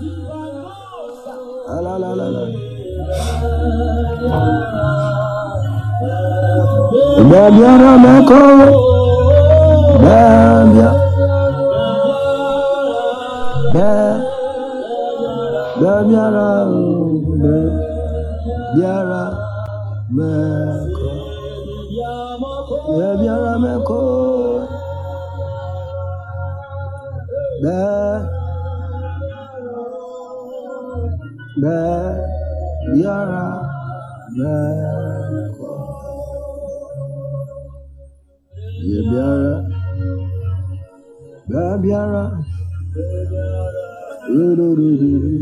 La la la la. Babiara meko. Babia. Ba. Babiara. Babiara meko. Babiara Babiara. Babiara. Miyawo,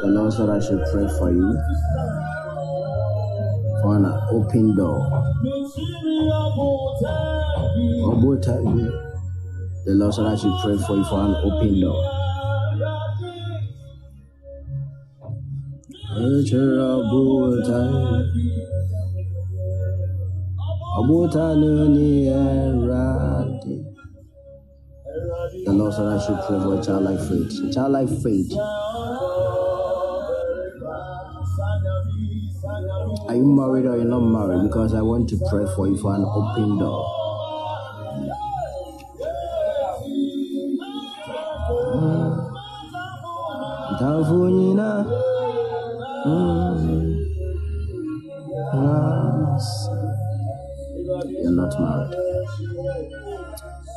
The Lord said I should pray for you for an open door. The Lord said I should pray for you for an open door. Obota, Nuni, Eradi. Lord said I should pray for a childlike faith. Childlike faith. Are you married or you're not married? Because I want to pray for you for an open door. Mm. Yes. You're not married.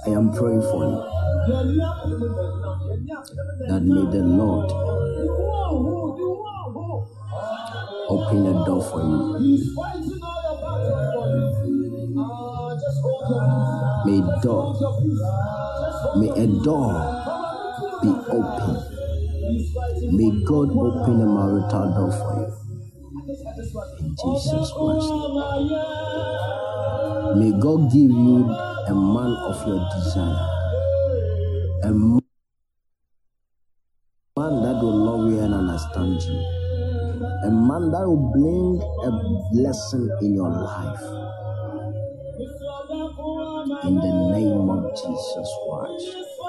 I am praying for you that may the Lord open a door for you. May door, may a door be open. May God open a marital door for you. In Jesus Christ. May God give you a man of your desire. A man that will love you and understand you. A man that will bring a blessing in your life. In the name of Jesus Christ.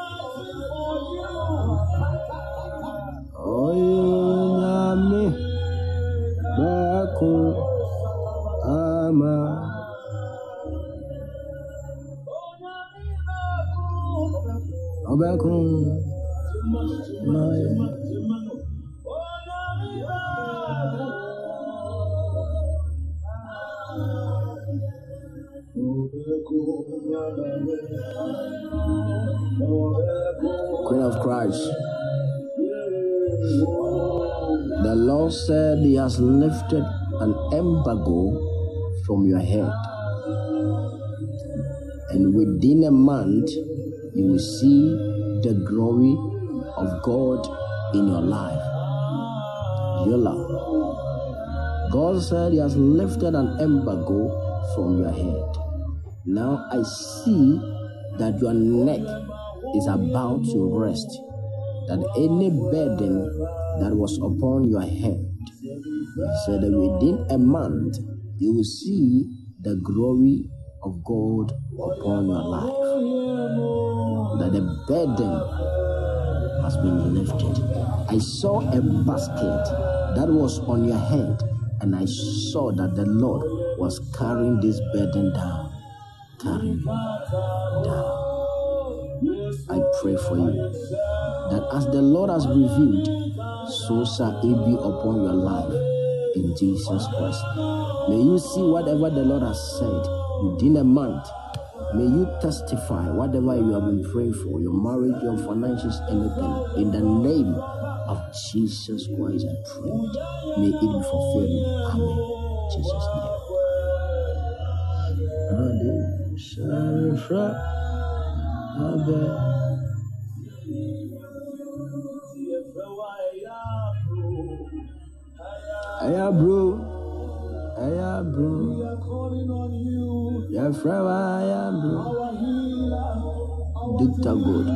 Obekun, Maya. Queen of Christ. The Lord said He has lifted an embargo from your head. And within a month, you will see the glory of God in your life. Yola. God said He has lifted an embargo from your head. Now I see that your neck is about to rest. That any burden that was upon your head, He said that within a month you will see the glory of God upon your life. That the burden has been lifted. I saw a basket that was on your head, and I saw that the Lord was carrying this burden down. Carrying down. I pray for you that as the Lord has revealed, so shall it be upon your life. in Jesus Christ. May you see whatever the Lord has said within a month. May you testify whatever you have been praying for, your marriage, your finances, anything. In the name of Jesus Christ, I pray. May it be fulfilled. Amen. Jesus' name. Aya bro, aya bro, ya aya bro. Dictator God.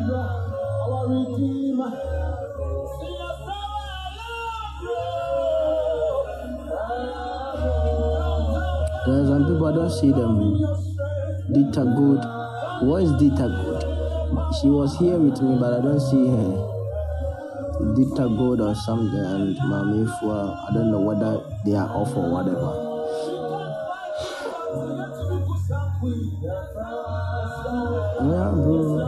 There are some people I don't see them. Dita Good. What is Dita Good? She was here with me, but I don't see her. Dita Good or something, and Mami Fua. I don't know whether they are off or whatever. Yeah, bro.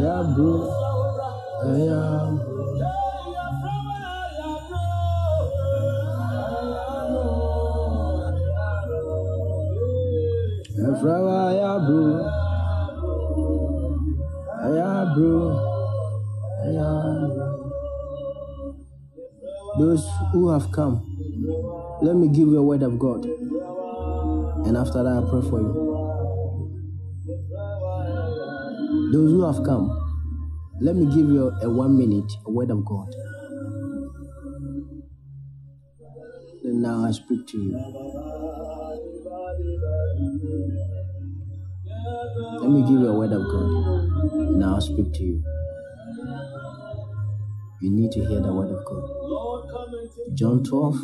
Yeah, bro. Yeah, bro. Forever, yeah, bro. Yeah, bro. Yeah, bro. Those who have come, let me give you a word of God. And after that, I pray for you. Those who have come, let me give you a one minute a word of God. And now I speak to you. Let me give you a word of God. Now I'll speak to you. You need to hear the word of God. John 12,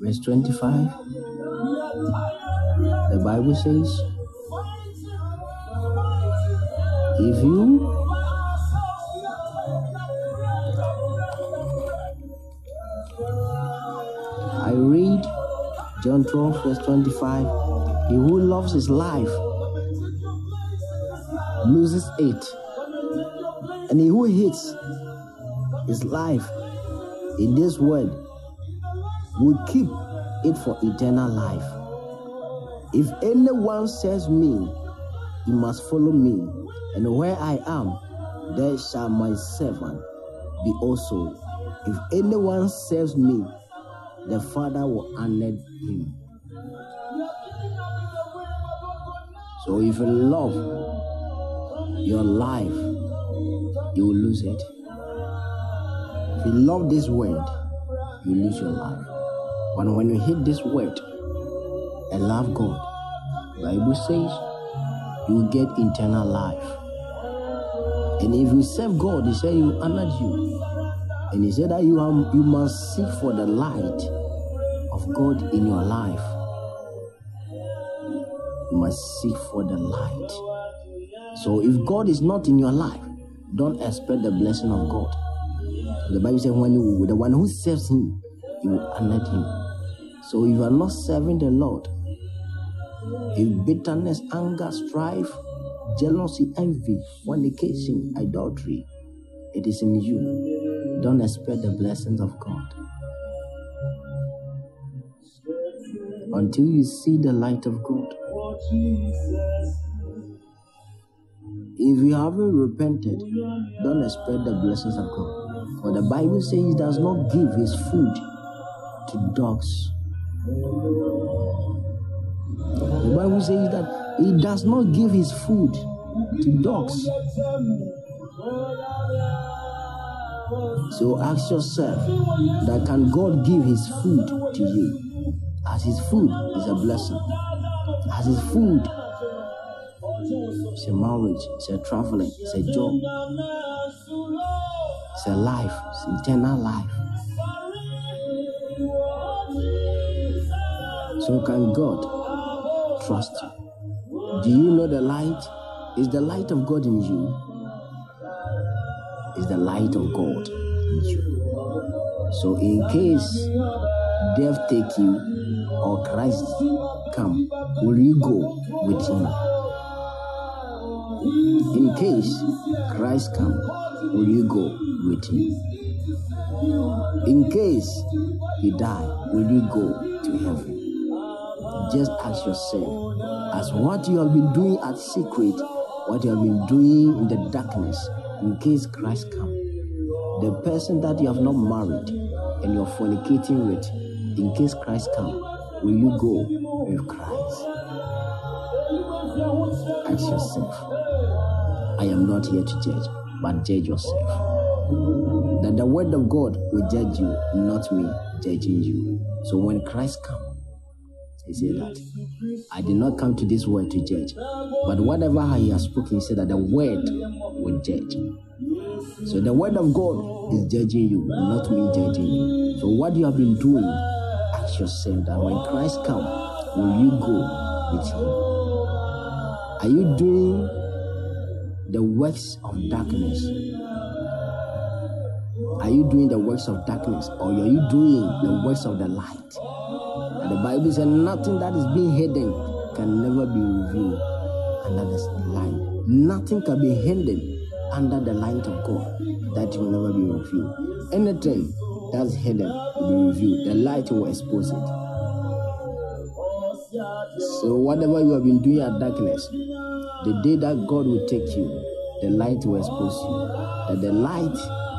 verse 25. The Bible says, If you I read John 12, verse 25. He who loves his life loses it. And he who hates his life in this world will keep it for eternal life. If anyone says me, he must follow me, and where I am, there shall my servant be also. If anyone serves me, the Father will honor him. So if you love your life, you will lose it. If you love this word, you lose your life. But when you hate this word and love God, Bible says you will get eternal life. And if you serve God, He said He will honor you. And He said that you, you must seek for the light of God in your life. You must seek for the light. So if God is not in your life, don't expect the blessing of God. The Bible says when you, the one who serves him, he will honor him. So if you are not serving the Lord, if bitterness, anger, strife, jealousy, envy, fornication, idolatry, it is in you. Don't expect the blessings of God. Until you see the light of God. If you haven't repented, don't expect the blessings of God. For the Bible says he does not give his food to dogs. The Bible says that he does not give his food to dogs. So ask yourself that can God give his food to you? As his food is a blessing. As his food it's a marriage, it's a traveling, it's a job, it's a life, it's eternal life. So can God trust you? Do you know the light? Is the light of God in you? Is the light of God in you? So in case death take you or Christ come, will you go with him? In case Christ come, will you go with him? In case he die, will you go? Just ask yourself, as what you have been doing at secret, what you have been doing in the darkness, in case Christ come, the person that you have not married and you're fornicating with, in case Christ come, will you go with Christ? Ask yourself. I am not here to judge, but judge yourself. That the word of God will judge you, not me judging you. So when Christ come, he said that I did not come to this world to judge, but whatever he has spoken, he said that the word will judge. So the word of God is judging you, not me judging you. So what you have been doing, ask yourself that when Christ come, will you go with him? Are you doing the works of darkness? Are you doing the works of darkness or are you doing the works of the light? And the Bible says nothing that is being hidden can never be revealed under the light. Nothing can be hidden under the light of God that will never be revealed. Anything that's hidden will be revealed. The light will expose it. So whatever you have been doing at darkness, the day that God will take you, the light will expose you. That the light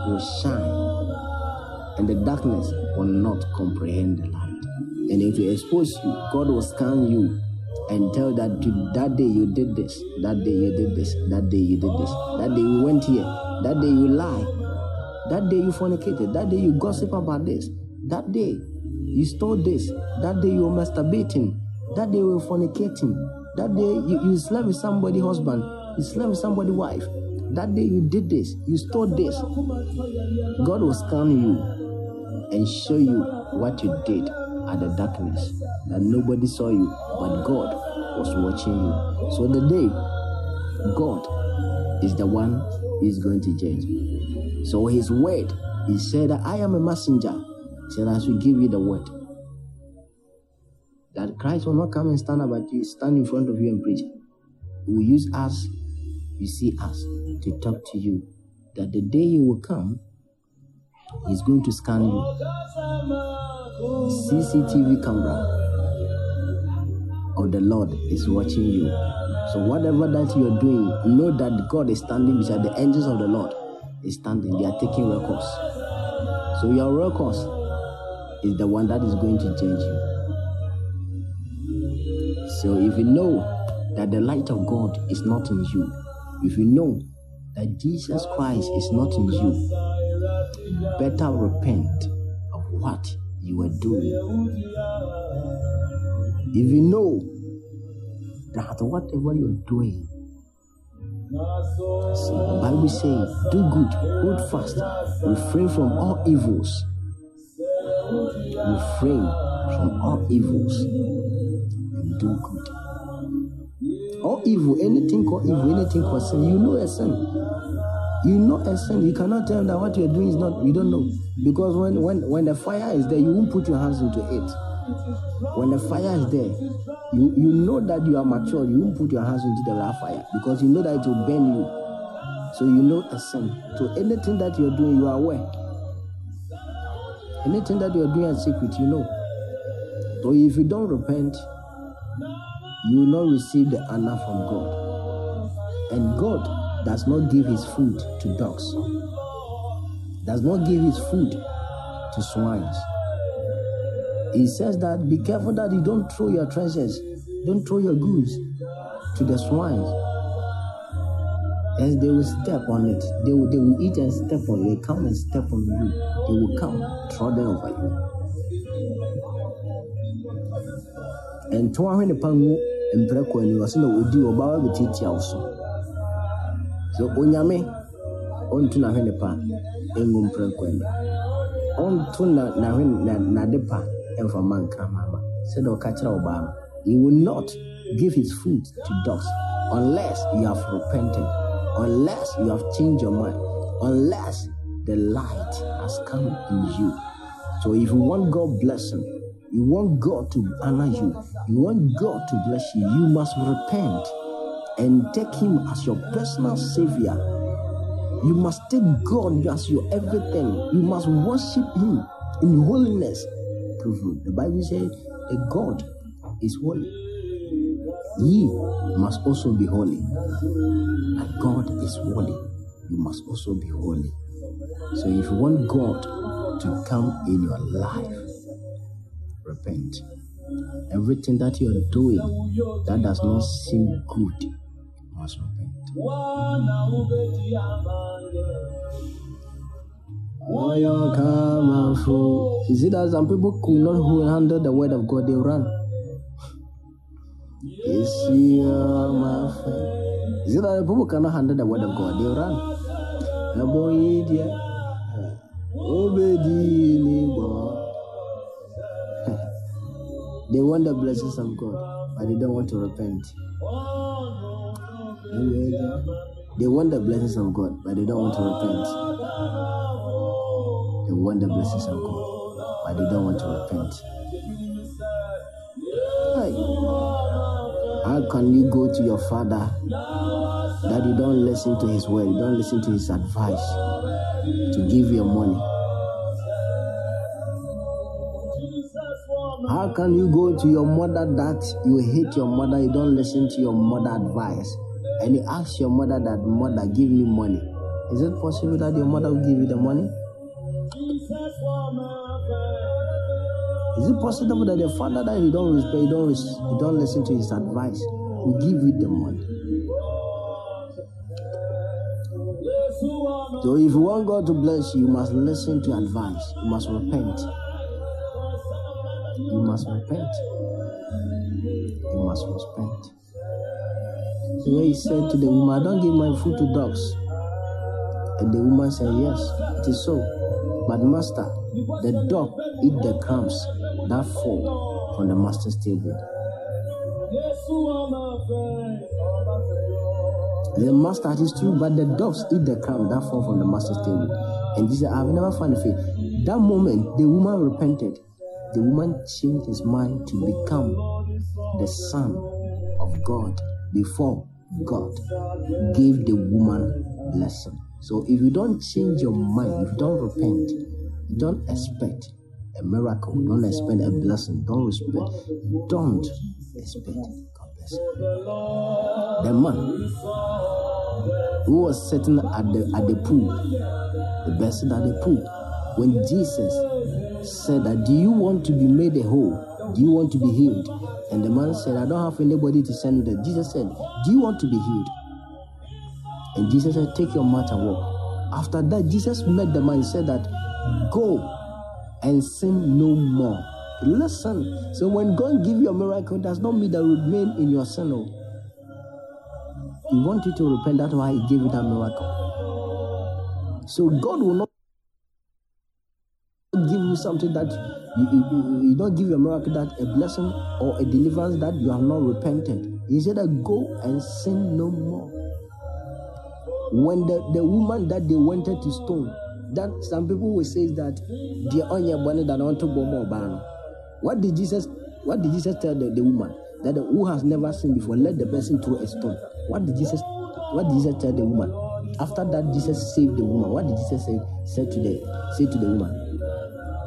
will shine, and the darkness will not comprehend the light. And if will expose you, God will scan you and tell that that day you did this, that day you did this, that day you did this, that day you went here, that day you lie, that day you fornicated, that day you gossip about this, that day you stole this, that day you were masturbating, that day you were fornicating, that day you, you slept with somebody husband, you slept with somebody wife, that day you did this, you stole this. God will scan you and show you what you did at the darkness that nobody saw you, but God was watching you. So the day God is the one is going to judge. So his word, he said, I am a messenger. He said, I should give you the word. That Christ will not come and stand about you, stand in front of you and preach. He will use us, you see us, to talk to you. That the day you will come, he's going to scan you. CCTV camera of the Lord is watching you. So whatever that you are doing, know that God is standing beside the angels of the Lord is standing. They are taking records. So your records is the one that is going to change you. So if you know that the light of God is not in you, if you know that Jesus Christ is not in you, better repent of what you are doing. If you know that whatever you're doing, see, the Bible says, do good, hold fast, refrain from all evils. Refrain from all evils and do good. All evil, anything called evil, anything called sin, you know a sin. You know a sin. You cannot tell that what you're doing is not, you don't know. Because when, when, when the fire is there, you won't put your hands into it. When the fire is there, you, you know that you are mature, you won't put your hands into the fire because you know that it will burn you. So you know a sin. So anything that you're doing, you are aware. Anything that you're doing in secret, you know. So if you don't repent, you will not receive the honor from God. And God does not give his food to dogs, does not give his food to swines. He says that be careful that you don't throw your treasures, don't throw your goods to the swines. As they will step on it, they will, they will eat and step on it. They come and step on you. They will come trodden over you. ahwe nipa ngu mprɛkɔ ani ɔsɛ na odi ɔba wa bɛtiatia wo so so onyame ɔnto n'ahwe nipa ngu mprɛkɔ ani ɔnto na n'ahwe na n'ade pa ɛnfa ma nkramama sɛdeɛ ɔka kyerɛ ɔbaa no he will not give his food to dogs unless you have repented unless you have changed your mind unless the light has come in you. So if you want God blessing you want God to honor you, you want God to bless you, you must repent and take Him as your personal Savior You must take God as your everything. You must worship Him in holiness. The Bible says a God is holy. Ye must also be holy. And God is holy. You must also be holy. So if you want God to come in your life, repent. Everything that you are doing that does not seem good, you must repent. Is it that some people could not handle the word of God, they run? Is it that people cannot handle the word of God, they run? They want the blessings of God, but they don't want to repent. They want the blessings of God, but they don't want to repent. They want the blessings of God, but they don't want to repent. How can you go to your father that you don't listen to his word, you don't listen to his advice to give you money? How can you go to your mother that you hate your mother, you don't listen to your mother advice, and you ask your mother that mother give me money? Is it possible that your mother will give you the money? Is it possible that your father that you don't respect, you don't, you don't listen to his advice, will give you the money? So if you want God to bless you, you must listen to advice. You must repent. You must repent. You must repent. So when he said to the woman, don't give my food to dogs. And the woman said, Yes, it is so. But master, the dog eat the crumbs that fall from the master's table. The master is true, but the dogs eat the crumbs that fall from the master's table. And he said, I've never found a faith. That moment, the woman repented. The woman changed his mind to become the son of God before God gave the woman blessing. So if you don't change your mind, if you don't repent, you don't expect a miracle, don't expect a blessing, don't expect, don't expect God bless you. The man who was sitting at the at the pool, the person at the pool, when Jesus said that, Do you want to be made a whole? Do you want to be healed? And the man said, I don't have anybody to send me. Jesus said, Do you want to be healed? And Jesus said, Take your mat and walk. After that, Jesus met the man and said that, Go and sin no more. Listen. So when God give you a miracle, does not mean that you remain in your sin. No. He want you to repent. That's why He gave you that miracle. So God will not give you something that you, you, you, don't give you a miracle that a blessing or a deliverance that you have not repented. He said that go and sin no more. When the, the woman that they wanted to stone, that some people will say that the only one that want to go more ban. What did Jesus what did Jesus tell the, the woman? That the, who has never seen before, let the person throw a stone. What did Jesus what did Jesus tell the woman? After that, Jesus saved the woman. What did Jesus say, say to the say to the woman?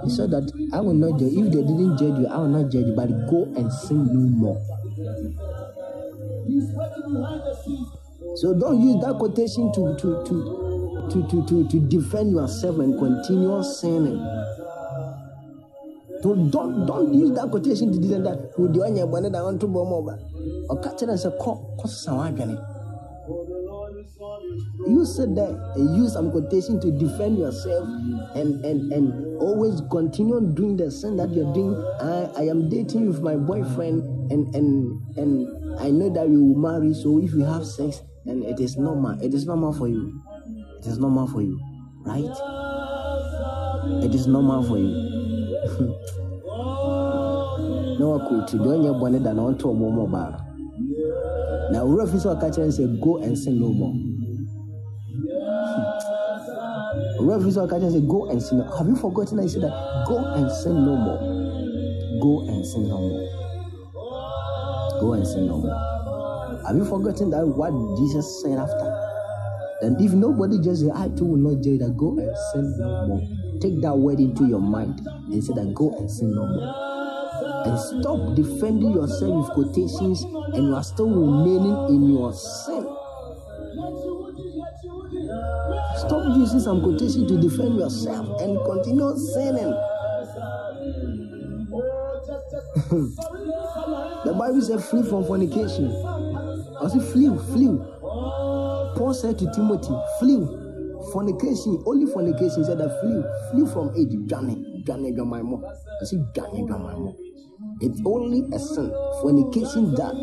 He said that I will not judge. If they didn't judge you, I will not judge you, but go and sin no more. So don't use that quotation to to to to to, to, to defend yourself and continue sinning. Don't, don't don't use that quotation to defend that. Who one you want to bomb over? Or catch it as a call, cause someone you sit there and use some quotation to defend yourself and and and always continue doing the sin that you're doing. I, I am dating with my boyfriend and and and I know that we will marry, so if you have sex and it is normal, it is normal for you. It is normal for you, right? It is normal for you. no cool to don't you bonnet than on to a more bar. Now, rough is what catcher and say, go and sin no more. Catch and say, Go and sin. Have you forgotten I said that? Go and sin no more. Go and sin no more. Go and sin no more. Have you forgotten that what Jesus said after? And if nobody just I too will not judge that, go and sin no more. Take that word into your mind and say that go and sin no more. And stop defending yourself with quotations and you are still remaining in your sin. Using some quotation to defend yourself and continue sinning. the Bible said, flee from fornication. I said, flee, flee. Paul said to Timothy, flee. Fornication, only fornication. Said that flee, flee from it. Johnny, Johnny, my mom. I said, Johnny, my mom. It's only a sin. Fornication that.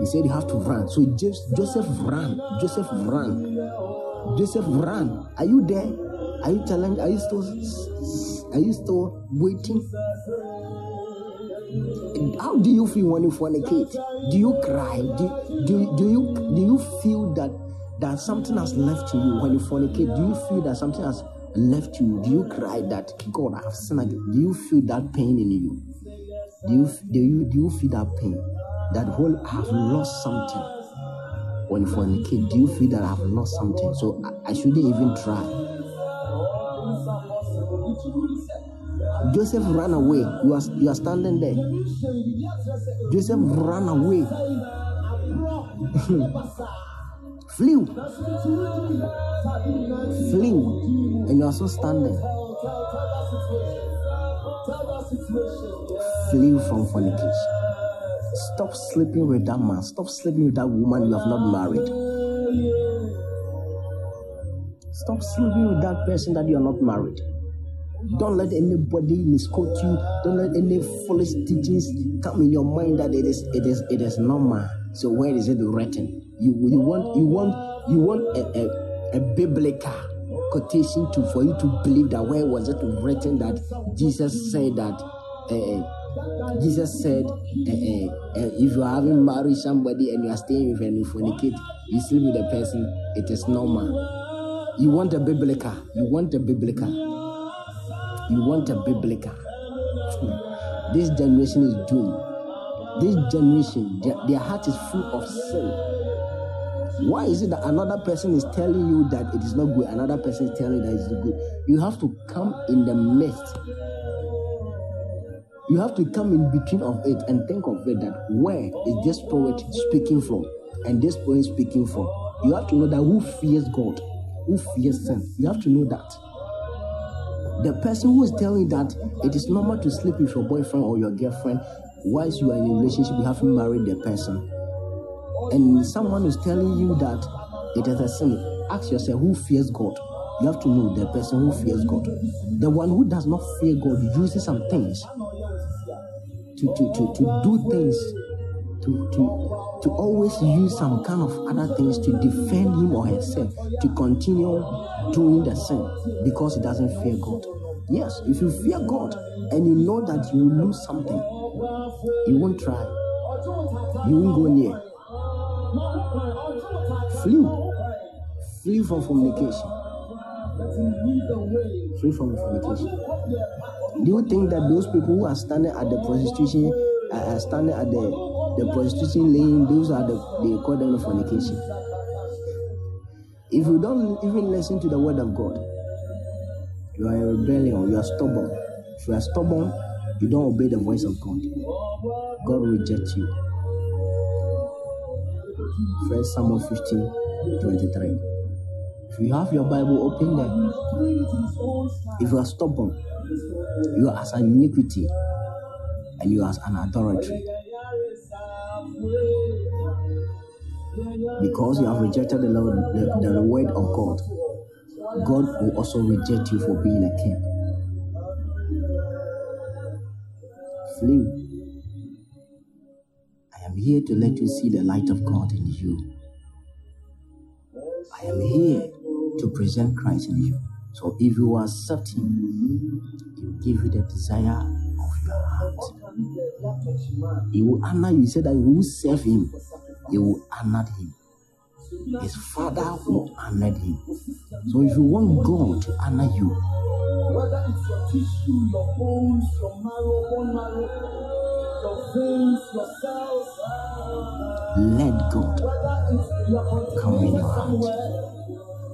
He said you have to run. So Joseph ran. Joseph ran. Joseph ran. Are you there? Are you telling? Are you still? Are you still waiting? How do you feel when you fornicate? Do you cry? Do, do, do you do you feel that that something has left you when you fornicate? Do you feel that something has left you? Do you cry that God I have sinned again? Do you feel that pain in you? Do you do you do you feel that pain? That whole I have lost something. When fornicate, do you feel that I have lost something? So I, I shouldn't even try. Joseph ran away. You are, you are standing there. Joseph ran away. Flew. Flew. And you are still standing. Flew from fornication. Stop sleeping with that man. Stop sleeping with that woman you have not married. Stop sleeping with that person that you are not married. Don't let anybody misquote you. Don't let any foolish teachings come in your mind that it is it is it is normal. So where is it written? You you want you want you want a, a, a biblical quotation to for you to believe that where was it written that Jesus said that uh, Jesus said uh, uh, if you are having married somebody and you are staying with and you fornicate, you sleep with a person, it is normal. You want a biblical. You want a biblical. You want a biblical. This generation is doomed. This generation, their, their heart is full of sin. Why is it that another person is telling you that it is not good, another person is telling you that it is good? You have to come in the midst. You have to come in between of it and think of it that where is this poet speaking from and this poet speaking from? You have to know that who fears God, who fears sin. You have to know that. The person who is telling that it is normal to sleep with your boyfriend or your girlfriend whilst you are in a relationship, you haven't married the person. And someone is telling you that it is a sin. Ask yourself who fears God. You have to know the person who fears God. The one who does not fear God uses some things to, to, to, to do things, to, to, to always use some kind of other things to defend him or herself, to continue doing the sin because he doesn't fear God. Yes, if you fear God and you know that you will lose something, you won't try. You won't go near. Flee. Flee from fornication. Flee from fornication. Do you think that those people who are standing at the prostitution, uh, standing at the, the prostitution lane, those are the they call them the fornication? If you don't even listen to the word of God, you are a rebellion, you are stubborn. If you are stubborn, you don't obey the voice of God. God will reject you. First Samuel 15 23. If you have your Bible open there, if you are stubborn, you are as an iniquity and you are as an idolatry. Because you have rejected the, Lord, the, the word of God, God will also reject you for being a king. Flee. I am here to let you see the light of God in you. I am here to present Christ in you. So if you accept Him, He will give you the desire of your heart. He will honor you. He said that you will serve Him. He will honor Him. His father will honor him. So if you want God to honor you, whether it's your tissue, your bones, your marrow, bone marrow, Let God come in your heart.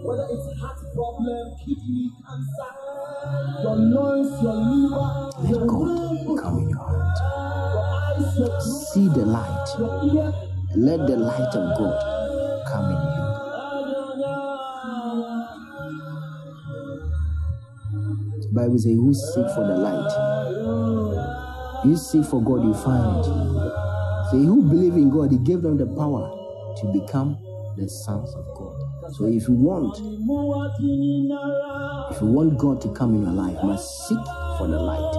Whether it's heart problem, kidney cancer, your lungs, your liver, Let your God come in your heart. your eyes, your See the light. ear. Let the light of God come in you. The Bible says, Who seek for the light? You seek for God, you find. Say, who believe in God, He gave them the power to become the sons of God. So if you want, if you want God to come in your life, you must seek for the light.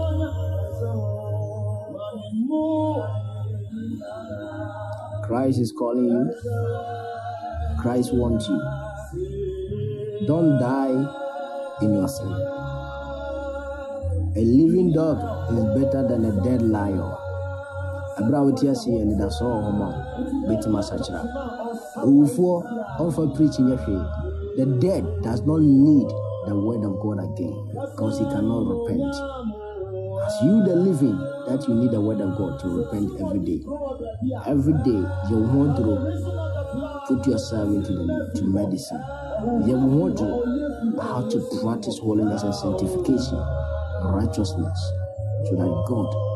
Christ is calling you. Christ wants you. Don't die in your sin. A living dog is better than a dead lion. Abra a ase yɛ anidaso wɔ hɔ ma wo bɛtumi asakyera owufoɔ ɔmfa preach nyɛ hwee the dead does not need the word of god again because he cannot repent. As you the living that you need the word of god to repent every day. Every day wo ho aduro put yourself into the to medicine. Wo ho aduro how to practice holiness and sanctification righteousness so that god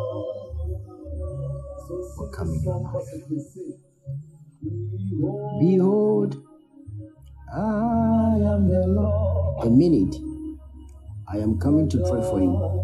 in life Behold, I am the Lord. A minute. I am coming to pray for you.